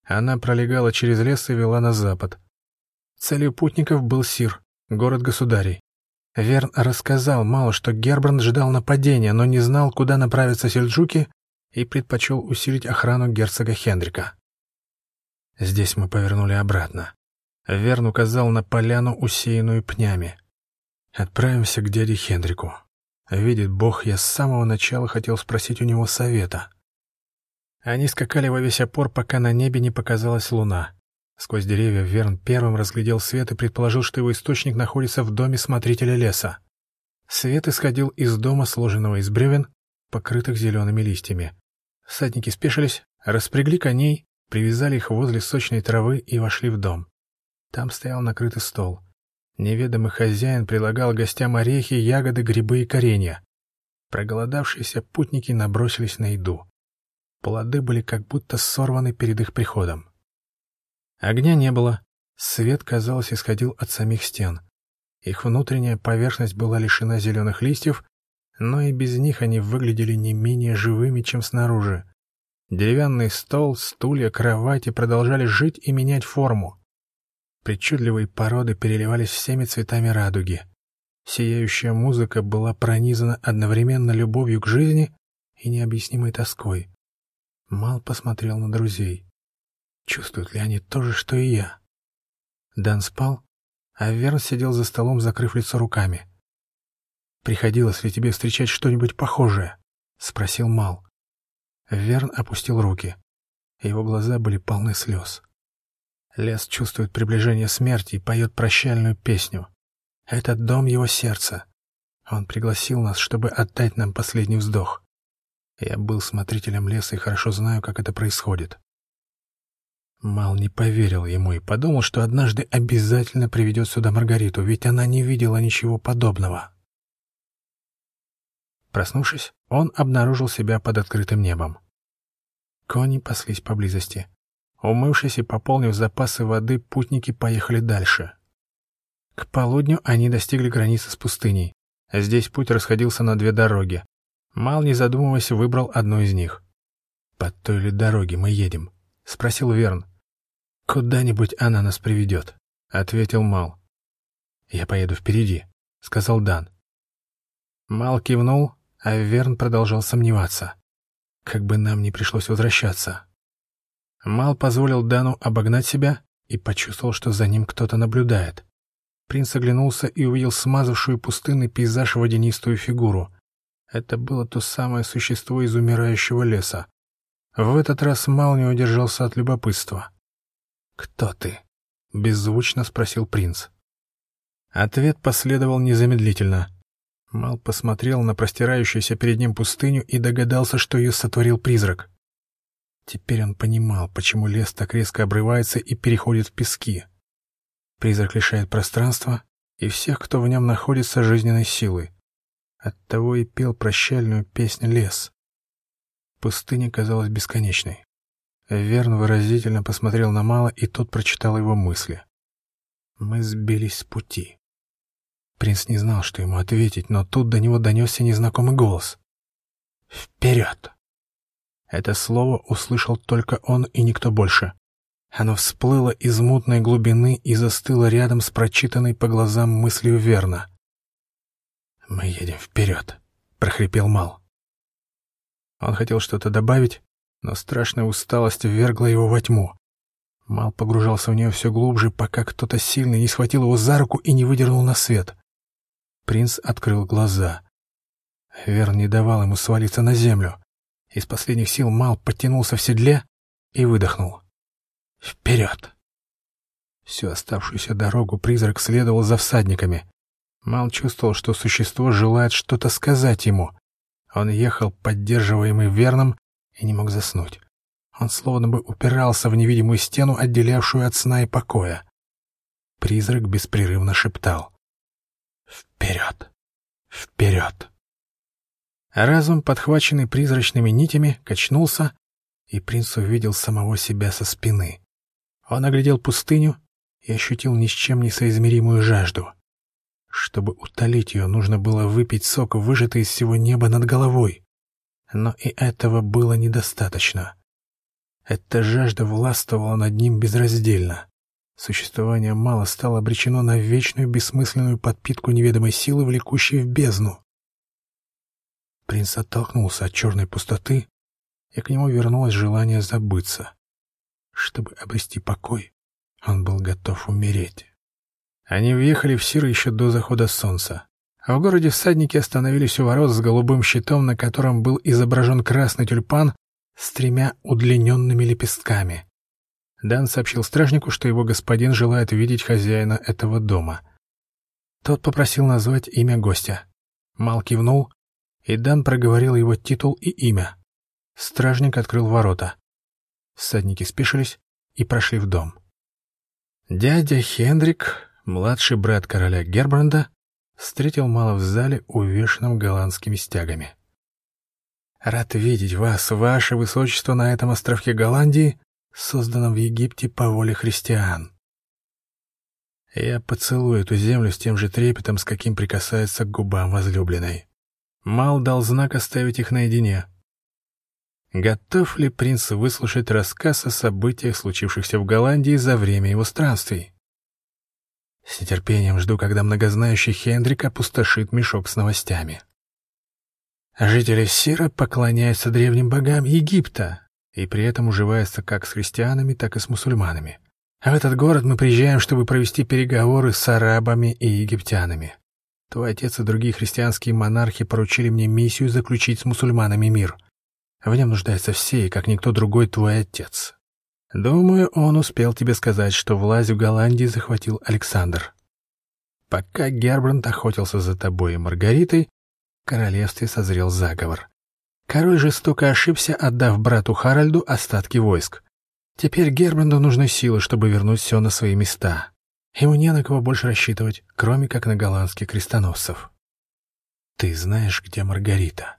A: Она пролегала через лес и вела на запад. Целью путников был Сир, город государей. Верн рассказал мало, что Гербранд ждал нападения, но не знал, куда направиться сельджуки, и предпочел усилить охрану герцога Хендрика. Здесь мы повернули обратно. Верн указал на поляну, усеянную пнями. «Отправимся к дяде Хендрику. Видит Бог, я с самого начала хотел спросить у него совета». Они скакали во весь опор, пока на небе не показалась луна. Сквозь деревья Верн первым разглядел свет и предположил, что его источник находится в доме смотрителя леса. Свет исходил из дома, сложенного из бревен, покрытых зелеными листьями. Всадники спешились, распрягли коней, привязали их возле сочной травы и вошли в дом. Там стоял накрытый стол. Неведомый хозяин предлагал гостям орехи, ягоды, грибы и коренья. Проголодавшиеся путники набросились на еду. Плоды были как будто сорваны перед их приходом. Огня не было. Свет, казалось, исходил от самих стен. Их внутренняя поверхность была лишена зеленых листьев, но и без них они выглядели не менее живыми, чем снаружи. Деревянный стол, стулья, кровати продолжали жить и менять форму. Причудливые породы переливались всеми цветами радуги. Сияющая музыка была пронизана одновременно любовью к жизни и необъяснимой тоской. Мал посмотрел на друзей. Чувствуют ли они то же, что и я? Дан спал, а Верн сидел за столом, закрыв лицо руками. «Приходилось ли тебе встречать что-нибудь похожее?» — спросил Мал. Верн опустил руки. Его глаза были полны слез. Лес чувствует приближение смерти и поет прощальную песню. Этот дом его сердца. Он пригласил нас, чтобы отдать нам последний вздох. Я был смотрителем леса и хорошо знаю, как это происходит. Мал не поверил ему и подумал, что однажды обязательно приведет сюда Маргариту, ведь она не видела ничего подобного. Проснувшись, он обнаружил себя под открытым небом. Кони паслись поблизости. Умывшись и пополнив запасы воды, путники поехали дальше. К полудню они достигли границы с пустыней. Здесь путь расходился на две дороги. Мал, не задумываясь, выбрал одну из них. «По той ли дороге мы едем?» — спросил Верн. «Куда-нибудь она нас приведет», — ответил Мал. «Я поеду впереди», — сказал Дан. Мал кивнул, а Верн продолжал сомневаться. Как бы нам не пришлось возвращаться. Мал позволил Дану обогнать себя и почувствовал, что за ним кто-то наблюдает. Принц оглянулся и увидел смазавшую пустынный пейзаж водянистую фигуру. Это было то самое существо из умирающего леса. В этот раз Мал не удержался от любопытства. «Кто ты?» — беззвучно спросил принц. Ответ последовал незамедлительно. Мал посмотрел на простирающуюся перед ним пустыню и догадался, что ее сотворил призрак. Теперь он понимал, почему лес так резко обрывается и переходит в пески. Призрак лишает пространства и всех, кто в нем находится, жизненной силы. Оттого и пел прощальную песнь лес. Пустыня казалась бесконечной. Верн выразительно посмотрел на Мала, и тот прочитал его мысли. Мы сбились с пути. Принц не знал, что ему ответить, но тут до него донесся незнакомый голос. «Вперед!» Это слово услышал только он и никто больше. Оно всплыло из мутной глубины и застыло рядом с прочитанной по глазам мыслью Верна. «Мы едем вперед», — прохрипел Мал. Он хотел что-то добавить, но страшная усталость ввергла его во тьму. Мал погружался в нее все глубже, пока кто-то сильный не схватил его за руку и не выдернул на свет. Принц открыл глаза. Верн не давал ему свалиться на землю. Из последних сил Мал подтянулся в седле и выдохнул. «Вперед!» Всю оставшуюся дорогу призрак следовал за всадниками. Мал чувствовал, что существо желает что-то сказать ему. Он ехал, поддерживаемый Верном, и не мог заснуть. Он словно бы упирался в невидимую стену, отделявшую от сна и покоя. Призрак беспрерывно шептал. «Вперед! Вперед!» Разум, подхваченный призрачными нитями, качнулся, и принц увидел самого себя со спины. Он оглядел пустыню и ощутил ни с чем не соизмеримую жажду. Чтобы утолить ее, нужно было выпить сок, выжатый из всего неба над головой. Но и этого было недостаточно. Эта жажда властвовала над ним безраздельно. Существование мало стало обречено на вечную бессмысленную подпитку неведомой силы, влекущей в бездну. Принц оттолкнулся от черной пустоты, и к нему вернулось желание забыться. Чтобы обрести покой, он был готов умереть. Они въехали в Сир еще до захода солнца. А в городе всадники остановились у ворот с голубым щитом, на котором был изображен красный тюльпан с тремя удлиненными лепестками. Дан сообщил стражнику, что его господин желает видеть хозяина этого дома. Тот попросил назвать имя гостя. Мал кивнул, и Дан проговорил его титул и имя. Стражник открыл ворота. Всадники спешились и прошли в дом. Дядя Хендрик, младший брат короля Гербранда, встретил Мала в зале, увешанном голландскими стягами. «Рад видеть вас, ваше высочество, на этом островке Голландии, созданном в Египте по воле христиан. Я поцелую эту землю с тем же трепетом, с каким прикасается к губам возлюбленной. Мал дал знак оставить их наедине. Готов ли принц выслушать рассказ о событиях, случившихся в Голландии за время его странствий? С нетерпением жду, когда многознающий Хендрик опустошит мешок с новостями. Жители Сира поклоняются древним богам Египта и при этом уживаются как с христианами, так и с мусульманами. А в этот город мы приезжаем, чтобы провести переговоры с арабами и египтянами. Твой отец и другие христианские монархи поручили мне миссию заключить с мусульманами мир. В нем нуждаются все, и как никто другой твой отец. Думаю, он успел тебе сказать, что власть в Голландии захватил Александр. Пока Гербранд охотился за тобой и Маргаритой, в королевстве созрел заговор. Король жестоко ошибся, отдав брату Харальду остатки войск. Теперь Гербранду нужны силы, чтобы вернуть все на свои места. Ему не на кого больше рассчитывать, кроме как на голландских крестоносцев. Ты знаешь, где Маргарита?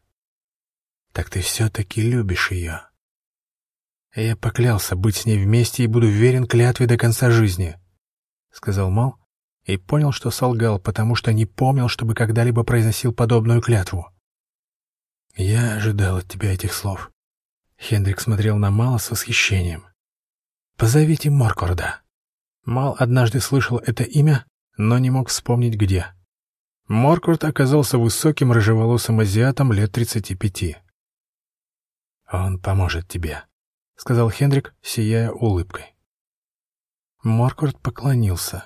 A: Так ты все-таки любишь ее. Я поклялся быть с ней вместе и буду верен клятве до конца жизни, — сказал Мал и понял, что солгал, потому что не помнил, чтобы когда-либо произносил подобную клятву. Я ожидал от тебя этих слов. Хендрик смотрел на Мала с восхищением. «Позовите Моркорда». Мал однажды слышал это имя, но не мог вспомнить где. Моркорд оказался высоким рыжеволосым азиатом лет тридцати пяти. «Он поможет тебе», — сказал Хендрик, сияя улыбкой. Моркорд поклонился.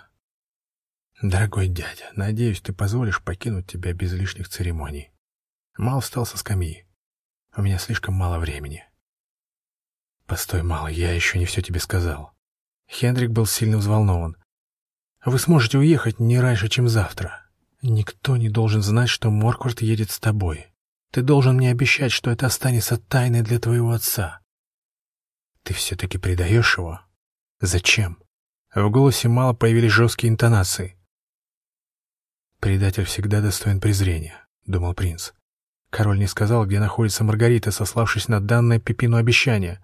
A: «Дорогой дядя, надеюсь, ты позволишь покинуть тебя без лишних церемоний». Мал встал со скамьи. «У меня слишком мало времени». «Постой, Мал, я еще не все тебе сказал». Хендрик был сильно взволнован. «Вы сможете уехать не раньше, чем завтра. Никто не должен знать, что Морквард едет с тобой. Ты должен мне обещать, что это останется тайной для твоего отца. Ты все-таки предаешь его? Зачем? В голосе мало появились жесткие интонации. «Предатель всегда достоин презрения», — думал принц. Король не сказал, где находится Маргарита, сославшись на данное Пипину обещание.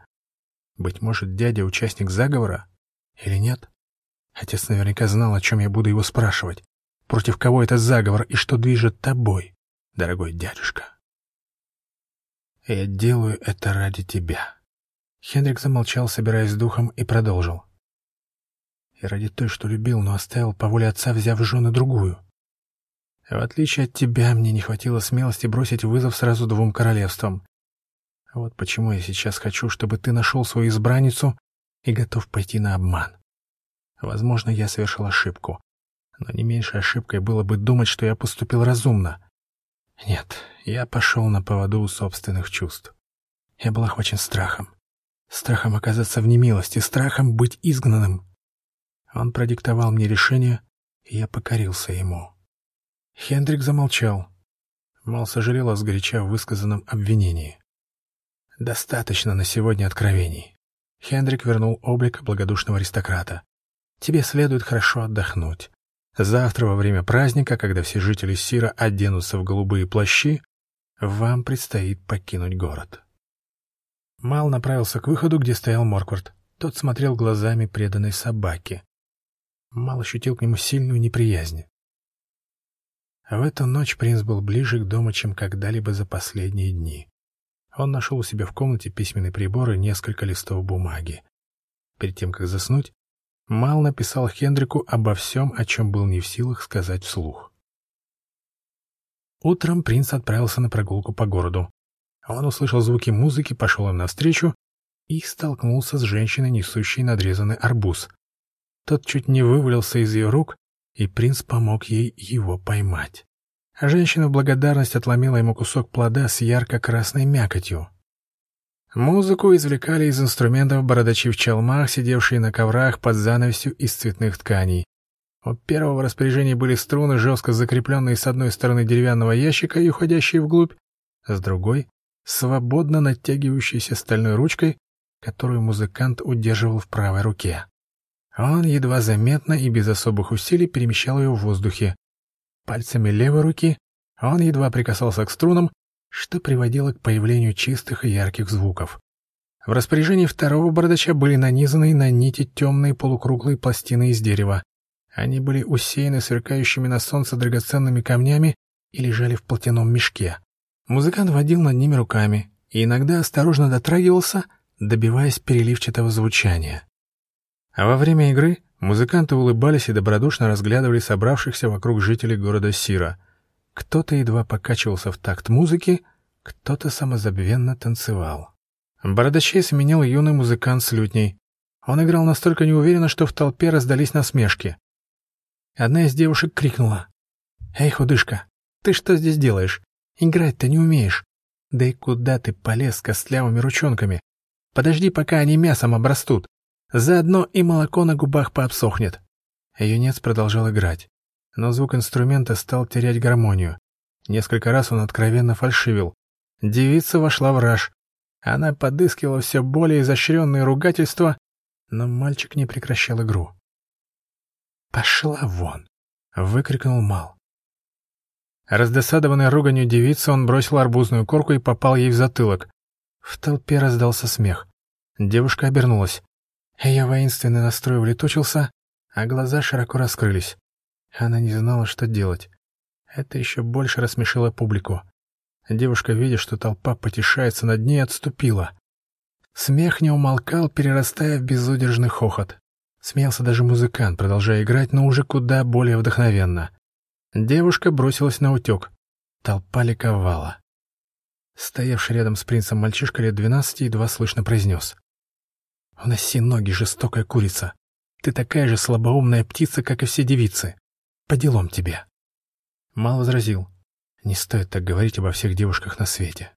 A: Быть может, дядя участник заговора? Или нет? Отец наверняка знал, о чем я буду его спрашивать. Против кого это заговор и что движет тобой, дорогой дядюшка? «Я делаю это ради тебя». Хендрик замолчал, собираясь с духом, и продолжил. «И ради той, что любил, но оставил по воле отца, взяв жены другую. В отличие от тебя, мне не хватило смелости бросить вызов сразу двум королевствам. Вот почему я сейчас хочу, чтобы ты нашел свою избранницу и готов пойти на обман. Возможно, я совершил ошибку, но не меньшей ошибкой было бы думать, что я поступил разумно. Нет, я пошел на поводу у собственных чувств. Я был охвачен страхом. Страхом оказаться в немилости, страхом быть изгнанным. Он продиктовал мне решение, и я покорился ему. Хендрик замолчал. Мал сожалел о сгоряча высказанном обвинении. Достаточно на сегодня откровений. Хендрик вернул облик благодушного аристократа. Тебе следует хорошо отдохнуть. Завтра во время праздника, когда все жители Сира оденутся в голубые плащи, вам предстоит покинуть город. Мал направился к выходу, где стоял Морквард. Тот смотрел глазами преданной собаки. Мал ощутил к нему сильную неприязнь. В эту ночь принц был ближе к дому, чем когда-либо за последние дни. Он нашел у себя в комнате письменный прибор и несколько листов бумаги. Перед тем, как заснуть, Мал написал Хендрику обо всем, о чем был не в силах сказать вслух. Утром принц отправился на прогулку по городу. Он услышал звуки музыки, пошел им навстречу и столкнулся с женщиной, несущей надрезанный арбуз. Тот чуть не вывалился из ее рук, и принц помог ей его поймать. Женщина в благодарность отломила ему кусок плода с ярко-красной мякотью. Музыку извлекали из инструментов бородачи в чалмах, сидевшие на коврах под занавесью из цветных тканей. У первого распоряжения были струны, жестко закрепленные с одной стороны деревянного ящика и уходящие вглубь, с другой — свободно натягивающейся стальной ручкой, которую музыкант удерживал в правой руке. Он едва заметно и без особых усилий перемещал ее в воздухе. Пальцами левой руки он едва прикасался к струнам, что приводило к появлению чистых и ярких звуков. В распоряжении второго бардача были нанизаны на нити темные полукруглые пластины из дерева. Они были усеяны сверкающими на солнце драгоценными камнями и лежали в платяном мешке. Музыкант водил над ними руками и иногда осторожно дотрагивался, добиваясь переливчатого звучания. А во время игры музыканты улыбались и добродушно разглядывали собравшихся вокруг жителей города Сира — кто-то едва покачивался в такт музыки, кто-то самозабвенно танцевал. Бородачей сменил юный музыкант с лютней. Он играл настолько неуверенно, что в толпе раздались насмешки. Одна из девушек крикнула. «Эй, худышка, ты что здесь делаешь? Играть-то не умеешь. Да и куда ты полез костлявыми ручонками? Подожди, пока они мясом обрастут. Заодно и молоко на губах пообсохнет». Юнец продолжал играть но звук инструмента стал терять гармонию. Несколько раз он откровенно фальшивил. Девица вошла в раж. Она подыскивала все более изощренные ругательства, но мальчик не прекращал игру. «Пошла вон!» — выкрикнул Мал. Раздосадованный руганью девицы, он бросил арбузную корку и попал ей в затылок. В толпе раздался смех. Девушка обернулась. Ее воинственный настрой улетучился, а глаза широко раскрылись. Она не знала, что делать. Это еще больше рассмешило публику. Девушка, видя, что толпа потешается над ней, отступила. Смех не умолкал, перерастая в безудержный хохот. Смеялся даже музыкант, продолжая играть, но уже куда более вдохновенно. Девушка бросилась на утек. Толпа ликовала. Стоявший рядом с принцем мальчишка лет двенадцати едва слышно произнес. «Уноси ноги, жестокая курица. Ты такая же слабоумная птица, как и все девицы. По делам тебе. Мал возразил. Не стоит так говорить обо всех девушках на свете.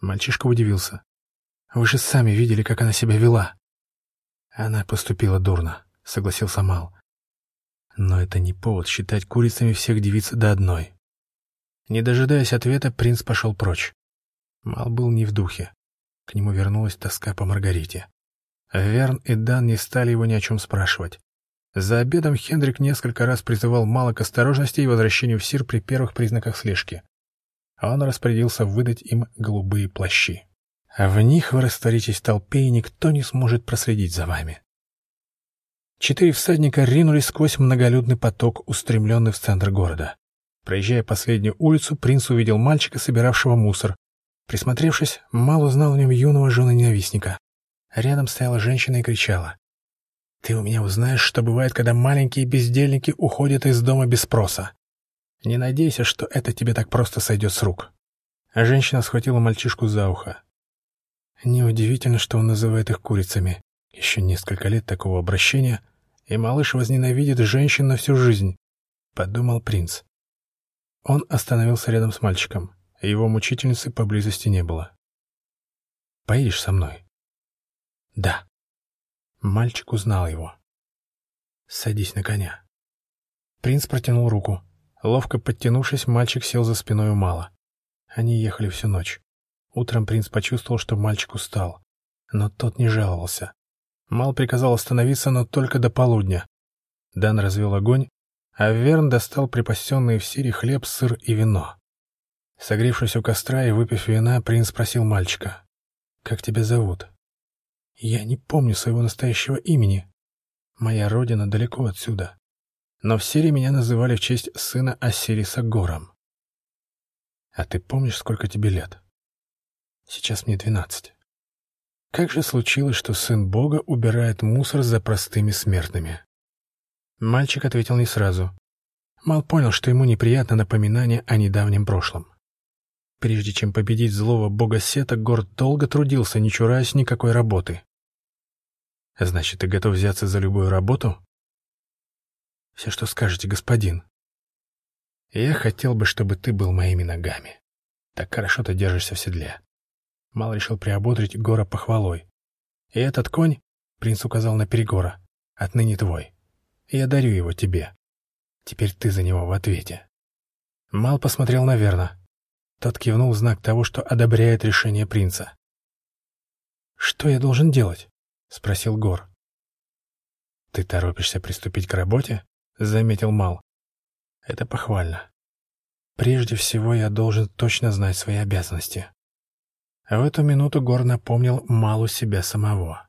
A: Мальчишка удивился. Вы же сами видели, как она себя вела. Она поступила дурно, согласился Мал. Но это не повод считать курицами всех девиц до одной. Не дожидаясь ответа, принц пошел прочь. Мал был не в духе. К нему вернулась тоска по Маргарите. Верн и Дан не стали его ни о чем спрашивать. За обедом Хендрик несколько раз призывал Мала к осторожности и возвращению в Сир при первых признаках слежки. Он распорядился выдать им голубые плащи. В них вы растворитесь в толпе, и никто не сможет проследить за вами. Четыре всадника ринулись сквозь многолюдный поток, устремленный в центр города. Проезжая последнюю улицу, принц увидел мальчика, собиравшего мусор. Присмотревшись, Мал узнал в нем юного жены-ненавистника. Рядом стояла женщина и кричала. Ты у меня узнаешь, что бывает, когда маленькие бездельники уходят из дома без спроса. Не надейся, что это тебе так просто сойдет с рук. А женщина схватила мальчишку за ухо. Неудивительно, что он называет их курицами. Еще несколько лет такого обращения, и малыш возненавидит женщин на всю жизнь, — подумал принц. Он остановился рядом с мальчиком. Его мучительницы поблизости не было. «Поедешь со мной?» «Да», Мальчик узнал его. «Садись на коня». Принц протянул руку. Ловко подтянувшись, мальчик сел за спиной у Мала. Они ехали всю ночь. Утром принц почувствовал, что мальчик устал, но тот не жаловался. Мал приказал остановиться, но только до полудня. Дан развел огонь, а Верн достал припасенные в сире хлеб, сыр и вино. Согревшись у костра и выпив вина, принц спросил мальчика. «Как тебя зовут?» «Я не помню своего настоящего имени. Моя родина далеко отсюда. Но в Сире меня называли в честь сына Осириса Гором. А ты помнишь, сколько тебе лет?» «Сейчас мне двенадцать». Как же случилось, что сын Бога убирает мусор за простыми смертными? Мальчик ответил не сразу. Мал понял, что ему неприятно напоминание о недавнем прошлом. Прежде чем победить злого бога Сета, Горд долго трудился, не чураясь никакой работы. «Значит, ты готов взяться за любую работу?» «Все, что скажете, господин». «Я хотел бы, чтобы ты был моими ногами. Так хорошо ты держишься в седле». Мал решил приободрить Гора похвалой. «И этот конь, — принц указал на Перегора, — отныне твой. Я дарю его тебе. Теперь ты за него в ответе». Мал посмотрел на Верна. Тот кивнул в знак того, что одобряет решение принца. «Что я должен делать?» — спросил Гор. «Ты торопишься приступить к работе?» — заметил Мал. «Это похвально. Прежде всего я должен точно знать свои обязанности». В эту минуту Гор напомнил Малу себя самого.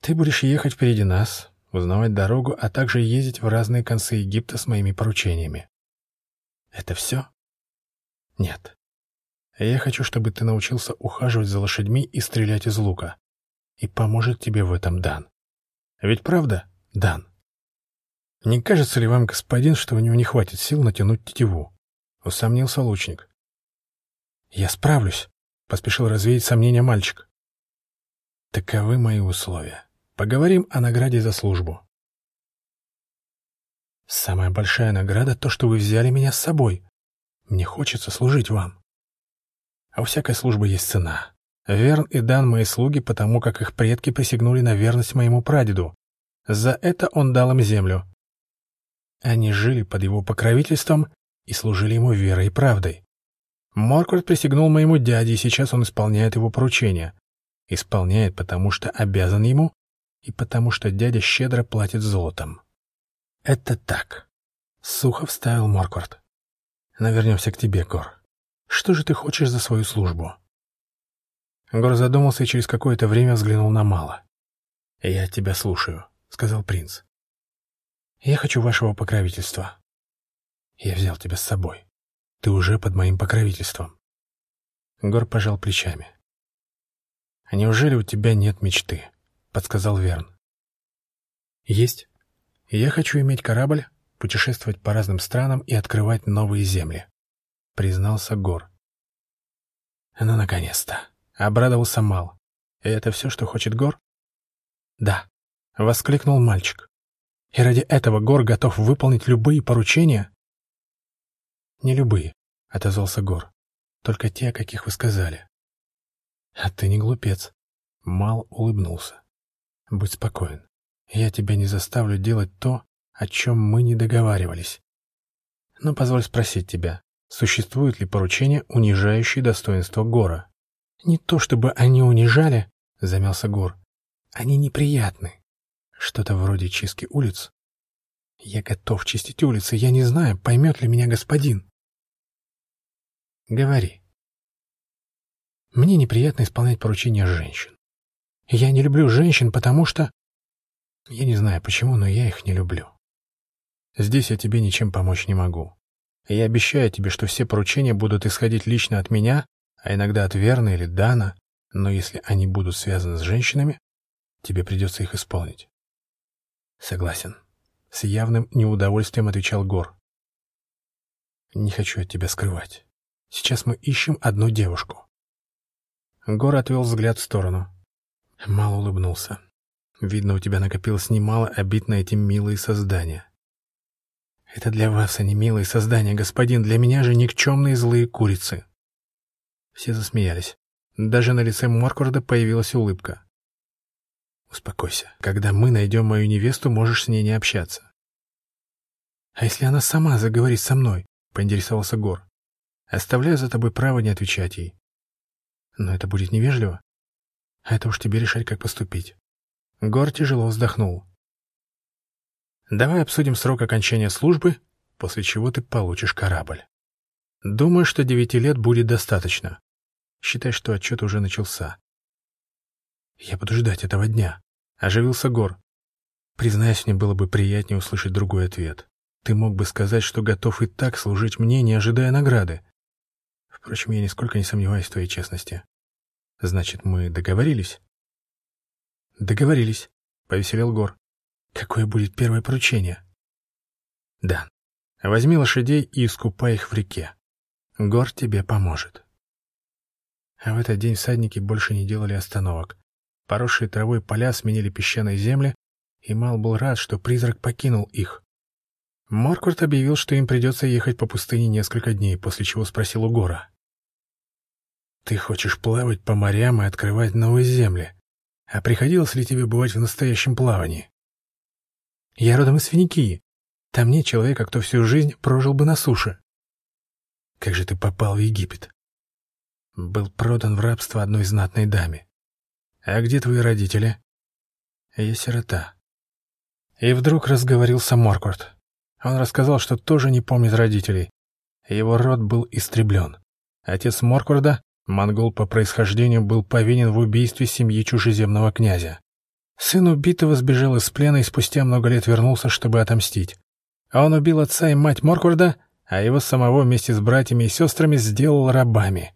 A: «Ты будешь ехать впереди нас, узнавать дорогу, а также ездить в разные концы Египта с моими поручениями. Это все?» Нет. Я хочу, чтобы ты научился ухаживать за лошадьми и стрелять из лука. И поможет тебе в этом Дан. Ведь правда, Дан? Не кажется ли вам, господин, что у него не хватит сил натянуть тетиву? Усомнился лучник. Я справлюсь, поспешил развеять сомнения мальчик. Таковы мои условия. Поговорим о награде за службу. Самая большая награда — то, что вы взяли меня с собой, мне хочется служить вам. А у всякой службы есть цена. Верн и Дан мои слуги, потому как их предки присягнули на верность моему прадеду. За это он дал им землю. Они жили под его покровительством и служили ему верой и правдой. Морквард присягнул моему дяде, и сейчас он исполняет его поручения. Исполняет, потому что обязан ему, и потому что дядя щедро платит золотом. Это так. Сухо вставил Морквард. Но вернемся к тебе, Гор. Что же ты хочешь за свою службу?» Гор задумался и через какое-то время взглянул на Мала. «Я тебя слушаю», — сказал принц. «Я хочу вашего покровительства. Я взял тебя с собой. Ты уже под моим покровительством». Гор пожал плечами. «А неужели у тебя нет мечты?» — подсказал Верн. «Есть. Я хочу иметь корабль, путешествовать по разным странам и открывать новые земли», — признался Гор. «Ну, наконец-то!» — обрадовался Мал. «И это все, что хочет Гор?» «Да», — воскликнул мальчик. «И ради этого Гор готов выполнить любые поручения?» «Не любые», — отозвался Гор. «Только те, о каких вы сказали». «А ты не глупец», — Мал улыбнулся. «Будь спокоен. Я тебя не заставлю делать то, о чем мы не договаривались. Но позволь спросить тебя, существуют ли поручения, унижающие достоинство Гора? Не то чтобы они унижали, — замялся Гор. Они неприятны. Что-то вроде чистки улиц. Я готов чистить улицы, я не знаю, поймет ли меня господин. Говори. Мне неприятно исполнять поручения женщин. Я не люблю женщин, потому что... Я не знаю почему, но я их не люблю. Здесь я тебе ничем помочь не могу. Я обещаю тебе, что все поручения будут исходить лично от меня, а иногда от Верны или Дана, но если они будут связаны с женщинами, тебе придется их исполнить. Согласен. С явным неудовольствием отвечал Гор. Не хочу от тебя скрывать. Сейчас мы ищем одну девушку. Гор отвел взгляд в сторону. Мало улыбнулся. Видно, у тебя накопилось немало обид на эти милые создания. Это для вас они милые создания, господин, для меня же никчемные злые курицы. Все засмеялись. Даже на лице Моркварда появилась улыбка. Успокойся. Когда мы найдем мою невесту, можешь с ней не общаться. А если она сама заговорит со мной? Поинтересовался Гор. Оставляю за тобой право не отвечать ей. Но это будет невежливо. А это уж тебе решать, как поступить. Гор тяжело вздохнул. Давай обсудим срок окончания службы, после чего ты получишь корабль. Думаю, что девяти лет будет достаточно. Считай, что отчет уже начался. Я буду ждать этого дня. Оживился Гор. Признаюсь, мне было бы приятнее услышать другой ответ. Ты мог бы сказать, что готов и так служить мне, не ожидая награды. Впрочем, я нисколько не сомневаюсь в твоей честности. Значит, мы договорились? Договорились, — повеселел Гор. Какое будет первое поручение? Да. Возьми лошадей и искупай их в реке. Гор тебе поможет. А в этот день всадники больше не делали остановок. Поросшие травой поля сменили песчаной земли, и Мал был рад, что призрак покинул их. Морквард объявил, что им придется ехать по пустыне несколько дней, после чего спросил у Гора. «Ты хочешь плавать по морям и открывать новые земли? А приходилось ли тебе бывать в настоящем плавании?» «Я родом из Финикии. Там нет человека, кто всю жизнь прожил бы на суше». «Как же ты попал в Египет?» «Был продан в рабство одной знатной даме. А где твои родители?» «Я сирота». И вдруг разговорился Морквард. Он рассказал, что тоже не помнит родителей. Его род был истреблен. Отец Моркварда, монгол по происхождению, был повинен в убийстве семьи чужеземного князя. Сын убитого сбежал из плена и спустя много лет вернулся, чтобы отомстить. Он убил отца и мать Моркварда, а его самого вместе с братьями и сестрами сделал рабами.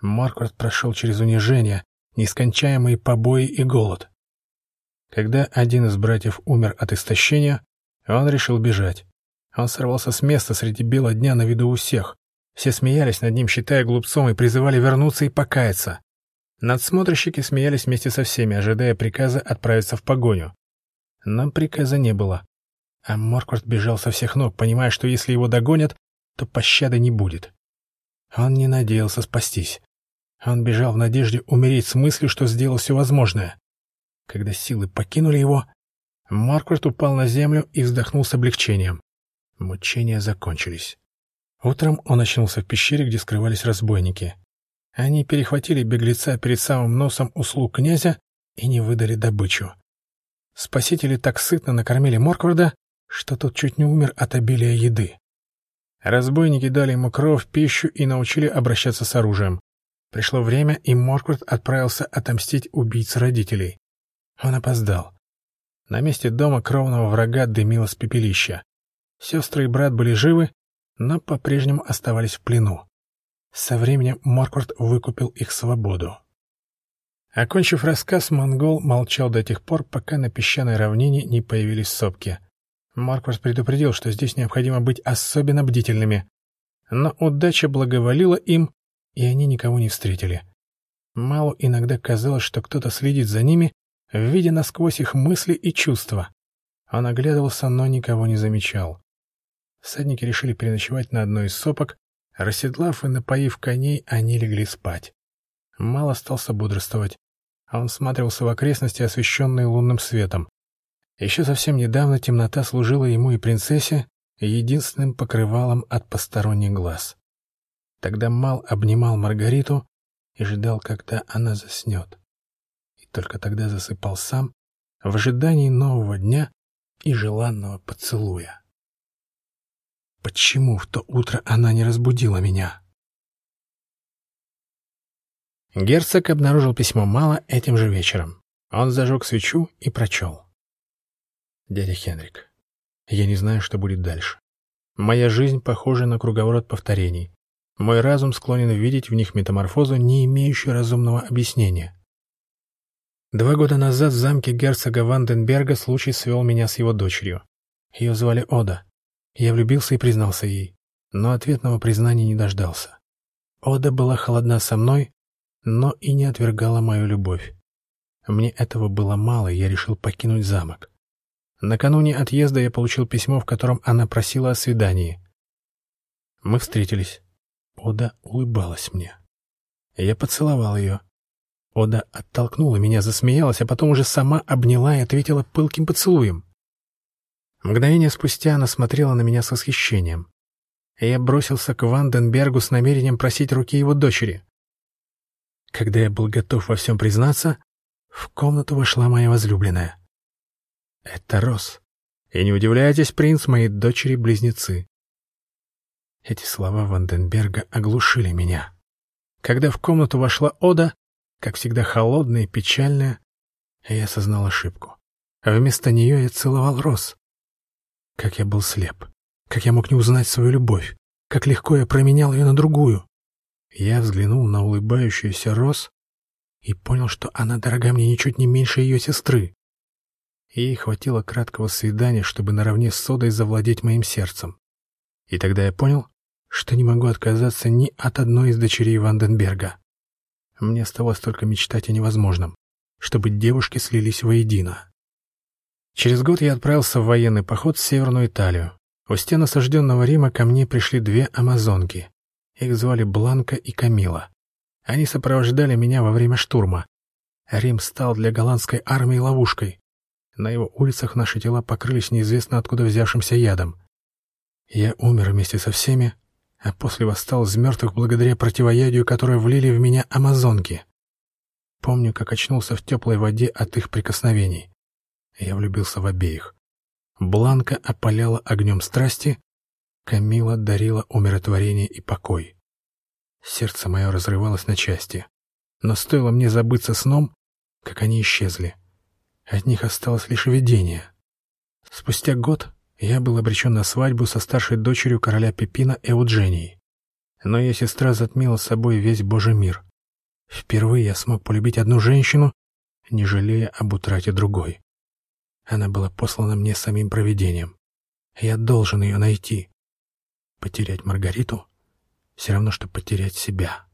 A: Морквард прошел через унижение, нескончаемые побои и голод. Когда один из братьев умер от истощения, он решил бежать. Он сорвался с места среди бела дня на виду у всех. Все смеялись над ним, считая глупцом, и призывали вернуться и покаяться. Надсмотрщики смеялись вместе со всеми, ожидая приказа отправиться в погоню. Но приказа не было. А Морквард бежал со всех ног, понимая, что если его догонят, то пощады не будет. Он не надеялся спастись. Он бежал в надежде умереть с мыслью, что сделал все возможное. Когда силы покинули его, Марквард упал на землю и вздохнул с облегчением. Мучения закончились. Утром он очнулся в пещере, где скрывались разбойники. Они перехватили беглеца перед самым носом услуг князя и не выдали добычу. Спасители так сытно накормили Моркварда, что тот чуть не умер от обилия еды. Разбойники дали ему кровь, пищу и научили обращаться с оружием. Пришло время, и Морквард отправился отомстить убийце родителей. Он опоздал. На месте дома кровного врага дымилось пепелище. Сестры и брат были живы, но по-прежнему оставались в плену. Со временем Морквард выкупил их свободу. Окончив рассказ, монгол молчал до тех пор, пока на песчаной равнине не появились сопки. Марквард предупредил, что здесь необходимо быть особенно бдительными. Но удача благоволила им, и они никого не встретили. Малу иногда казалось, что кто-то следит за ними видя насквозь их мысли и чувства. Он оглядывался, но никого не замечал. Всадники решили переночевать на одной из сопок, расседлав и напоив коней, они легли спать. Мал остался бодрствовать, а он смотрелся в окрестности, освещенные лунным светом. Еще совсем недавно темнота служила ему и принцессе единственным покрывалом от посторонних глаз. Тогда Мал обнимал Маргариту и ждал, когда она заснет только тогда засыпал сам, в ожидании нового дня и желанного поцелуя. Почему в то утро она не разбудила меня? Герцог обнаружил письмо Мала этим же вечером. Он зажег свечу и прочел. «Дядя Хенрик, я не знаю, что будет дальше. Моя жизнь похожа на круговорот повторений. Мой разум склонен видеть в них метаморфозу, не имеющую разумного объяснения. Два года назад в замке герцога Ванденберга случай свел меня с его дочерью. Ее звали Ода. Я влюбился и признался ей, но ответного признания не дождался. Ода была холодна со мной, но и не отвергала мою любовь. Мне этого было мало, и я решил покинуть замок. Накануне отъезда я получил письмо, в котором она просила о свидании. Мы встретились. Ода улыбалась мне. Я поцеловал ее. Ода оттолкнула меня, засмеялась, а потом уже сама обняла и ответила пылким поцелуем. Мгновение спустя она смотрела на меня с восхищением. Я бросился к Ванденбергу с намерением просить руки его дочери. Когда я был готов во всем признаться, в комнату вошла моя возлюбленная. Это Рос. И не удивляйтесь, принц, моей дочери-близнецы. Эти слова Ванденберга оглушили меня. Когда в комнату вошла Ода, как всегда холодная и печальная, я осознал ошибку. Вместо нее я целовал Рос. Как я был слеп. Как я мог не узнать свою любовь. Как легко я променял ее на другую. Я взглянул на улыбающуюся Рос и понял, что она дорога мне ничуть не меньше ее сестры. Ей хватило краткого свидания, чтобы наравне с Содой завладеть моим сердцем. И тогда я понял, что не могу отказаться ни от одной из дочерей Ванденберга. Мне оставалось только мечтать о невозможном, чтобы девушки слились воедино. Через год я отправился в военный поход в Северную Италию. У стен осажденного Рима ко мне пришли две амазонки. Их звали Бланка и Камила. Они сопровождали меня во время штурма. Рим стал для голландской армии ловушкой. На его улицах наши тела покрылись неизвестно откуда взявшимся ядом. Я умер вместе со всеми, а после восстал из мертвых благодаря противоядию, которое влили в меня амазонки. Помню, как очнулся в теплой воде от их прикосновений. Я влюбился в обеих. Бланка опаляла огнем страсти, Камила дарила умиротворение и покой. Сердце мое разрывалось на части, но стоило мне забыться сном, как они исчезли. От них осталось лишь видение. Спустя год я был обречен на свадьбу со старшей дочерью короля Пепина Эудженией. Но ее сестра затмила собой весь Божий мир. Впервые я смог полюбить одну женщину, не жалея об утрате другой. Она была послана мне самим провидением. Я должен ее найти. Потерять Маргариту — все равно, что потерять себя.